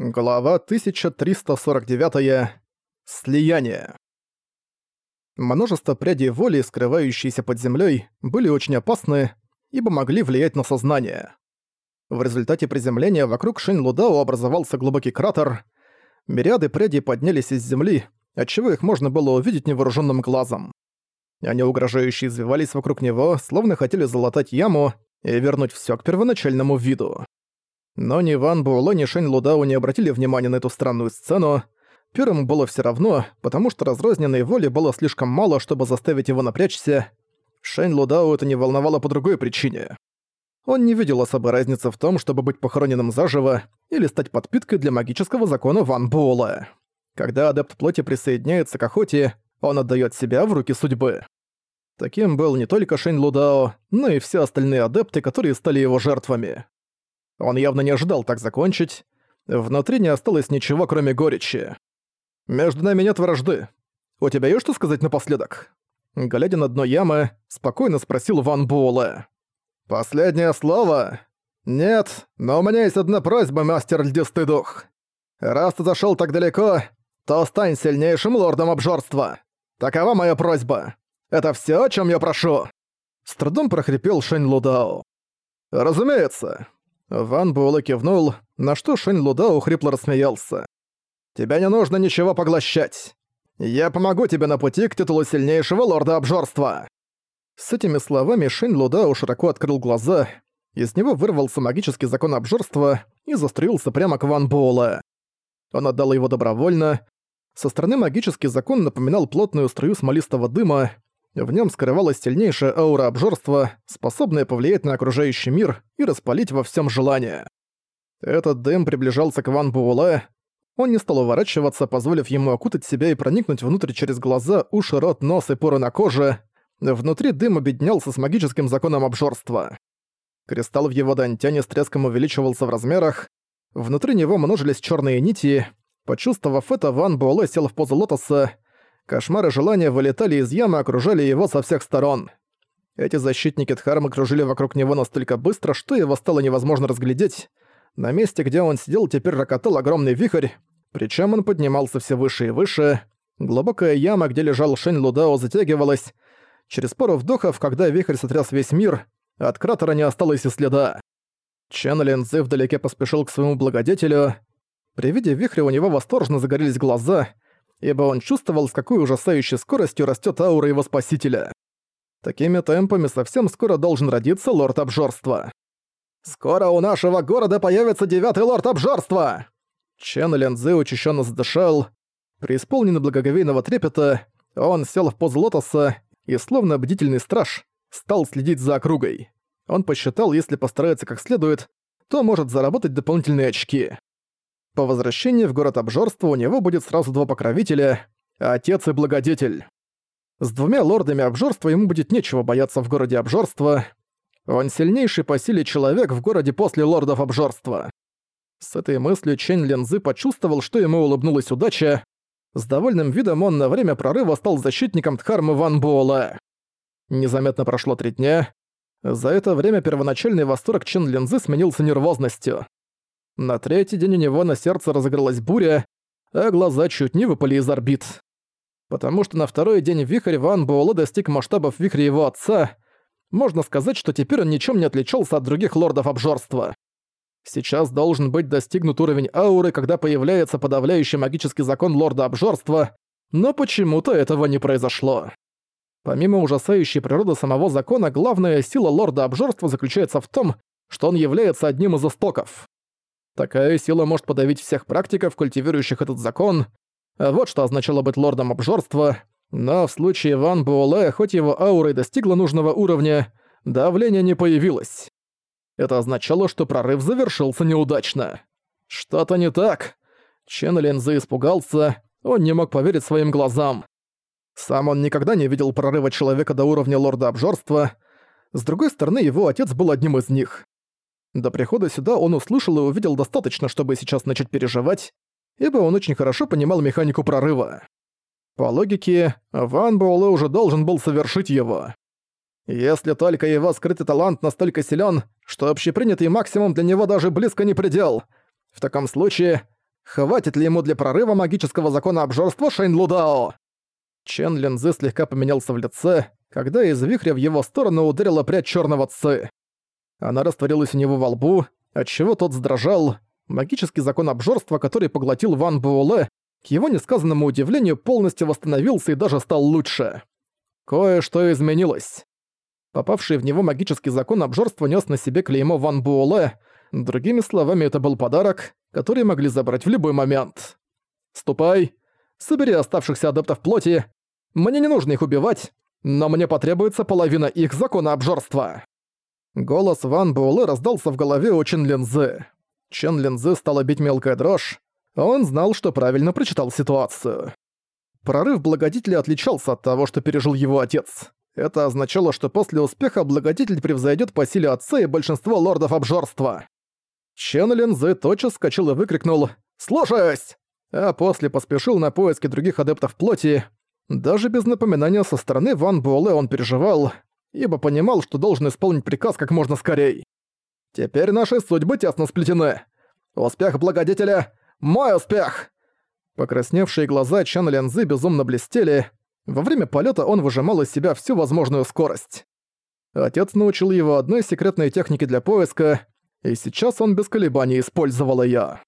Глава 1349. Слияние. Множество прядей воли, скрывающиеся под землей, были очень опасны, ибо могли влиять на сознание. В результате приземления вокруг Шэнь-Лудао образовался глубокий кратер. Мириады прядей поднялись из земли, отчего их можно было увидеть невооруженным глазом. Они угрожающе извивались вокруг него, словно хотели залатать яму и вернуть все к первоначальному виду. Но ни Ван Буэлэ, ни Шэнь Лудао не обратили внимания на эту странную сцену. Первому было все равно, потому что разрозненной воли было слишком мало, чтобы заставить его напрячься. Шэнь Лудао это не волновало по другой причине. Он не видел особой разницы в том, чтобы быть похороненным заживо или стать подпиткой для магического закона Ван Буэлэ. Когда адепт плоти присоединяется к охоте, он отдает себя в руки судьбы. Таким был не только Шэнь Лудао, но и все остальные адепты, которые стали его жертвами. Он явно не ожидал так закончить. Внутри не осталось ничего, кроме горечи. «Между нами нет вражды. У тебя есть что сказать напоследок?» Глядя на дно ямы, спокойно спросил Ван Буэлэ. «Последнее слово?» «Нет, но у меня есть одна просьба, мастер льдистый дух. Раз ты зашёл так далеко, то стань сильнейшим лордом обжорства. Такова моя просьба. Это всё, о чём я прошу!» С трудом прохрипел Шэнь Лудао. «Разумеется. Ван Буэлэ кивнул, на что Шэнь Лудао хрипло рассмеялся. «Тебя не нужно ничего поглощать. Я помогу тебе на пути к титулу сильнейшего лорда обжорства!» С этими словами Шэнь Лудао широко открыл глаза, из него вырвался магический закон обжорства и застроился прямо к Ван Буэлэ. Он отдал его добровольно. Со стороны магический закон напоминал плотную струю смолистого дыма, в нем скрывалась сильнейшая аура обжорства, способная повлиять на окружающий мир и распалить во всем желание. Этот дым приближался к Ван Буэлэ. Он не стал уворачиваться, позволив ему окутать себя и проникнуть внутрь через глаза, уши, рот, нос и поры на коже. Внутри дым объединялся с магическим законом обжорства. Кристалл в его дантяне с треском увеличивался в размерах. Внутри него множились черные нити. Почувствовав это, Ван Буэлэ сел в позу лотоса, Кошмары желания вылетали из ямы, окружали его со всех сторон. Эти защитники Дхармы кружили вокруг него настолько быстро, что его стало невозможно разглядеть. На месте, где он сидел, теперь рокотал огромный вихрь, причем он поднимался все выше и выше. Глубокая яма, где лежал Шэнь Лудао, затягивалась. Через пару вдохов, когда вихрь сотряс весь мир, от кратера не осталось и следа. Чен Линзы вдалеке поспешил к своему благодетелю. При виде вихря у него восторженно загорелись глаза — ибо он чувствовал, с какой ужасающей скоростью растет аура его спасителя. Такими темпами совсем скоро должен родиться лорд обжорства. «Скоро у нашего города появится девятый лорд обжорства!» Чен Лянзы учащенно задышал. Преисполненный благоговейного трепета, он сел в позу лотоса и, словно бдительный страж, стал следить за округой. Он посчитал, если постарается как следует, то может заработать дополнительные очки. По возвращении в город обжорства у него будет сразу два покровителя – отец и благодетель. С двумя лордами обжорства ему будет нечего бояться в городе обжорства. Он сильнейший по силе человек в городе после лордов обжорства. С этой мыслью Чэнь Лензы почувствовал, что ему улыбнулась удача. С довольным видом он на время прорыва стал защитником Дхармы Ван Буола. Незаметно прошло три дня. За это время первоначальный восторг Чен Лензы сменился нервозностью. На третий день у него на сердце разыгралась буря, а глаза чуть не выпали из орбит. Потому что на второй день вихрь Ван Буэлэ достиг масштабов вихря его отца. Можно сказать, что теперь он ничем не отличался от других лордов обжорства. Сейчас должен быть достигнут уровень ауры, когда появляется подавляющий магический закон лорда обжорства, но почему-то этого не произошло. Помимо ужасающей природы самого закона, главная сила лорда обжорства заключается в том, что он является одним из истоков. Такая сила может подавить всех практиков, культивирующих этот закон. Вот что означало быть лордом обжорства. Но в случае Ван Буэлэ, хоть его аура и достигла нужного уровня, давление не появилось. Это означало, что прорыв завершился неудачно. Что-то не так. Чен Линзы испугался, он не мог поверить своим глазам. Сам он никогда не видел прорыва человека до уровня лорда обжорства. С другой стороны, его отец был одним из них. До прихода сюда он услышал и увидел достаточно, чтобы сейчас начать переживать, ибо он очень хорошо понимал механику прорыва. По логике, Ван Буэлэ уже должен был совершить его. Если только его скрытый талант настолько силен, что общепринятый максимум для него даже близко не предел. В таком случае, Хватит ли ему для прорыва магического закона обжорства Шэнь Лудао? Чен Линзы слегка поменялся в лице, когда из вихря в его сторону ударила прядь черного ци. Она растворилась у него во лбу, отчего тот задрожал. Магический закон обжорства, который поглотил Ван Буэлэ, к его несказанному удивлению полностью восстановился и даже стал лучше. Кое-что изменилось. Попавший в него магический закон обжорства нес на себе клеймо Ван Буэлэ, другими словами, это был подарок, который могли забрать в любой момент. «Ступай, собери оставшихся адептов плоти мне не нужно их убивать, но мне потребуется половина их закона обжорства». Голос Ван Буэлэ раздался в голове у Чин Линзы. Чен Линзы стала бить мелкая дрожь, он знал, что правильно прочитал ситуацию. Прорыв Благодетеля отличался от того, что пережил его отец. Это означало, что после успеха Благодетель превзойдет по силе отца и большинство лордов обжорства. Чен Линзы тотчас скачал и выкрикнул «Слушаюсь!», а после поспешил на поиски других адептов плоти, даже без напоминания со стороны Ван Буэлэ он переживал, ибо понимал, что должен исполнить приказ как можно скорей. «Теперь наши судьбы тесно сплетены. Успех Благодетеля — мой успех!» Покрасневшие глаза Чан Лянзы безумно блестели. Во время полета он выжимал из себя всю возможную скорость. Отец научил его одной секретной технике для поиска, и сейчас он без колебаний использовал её.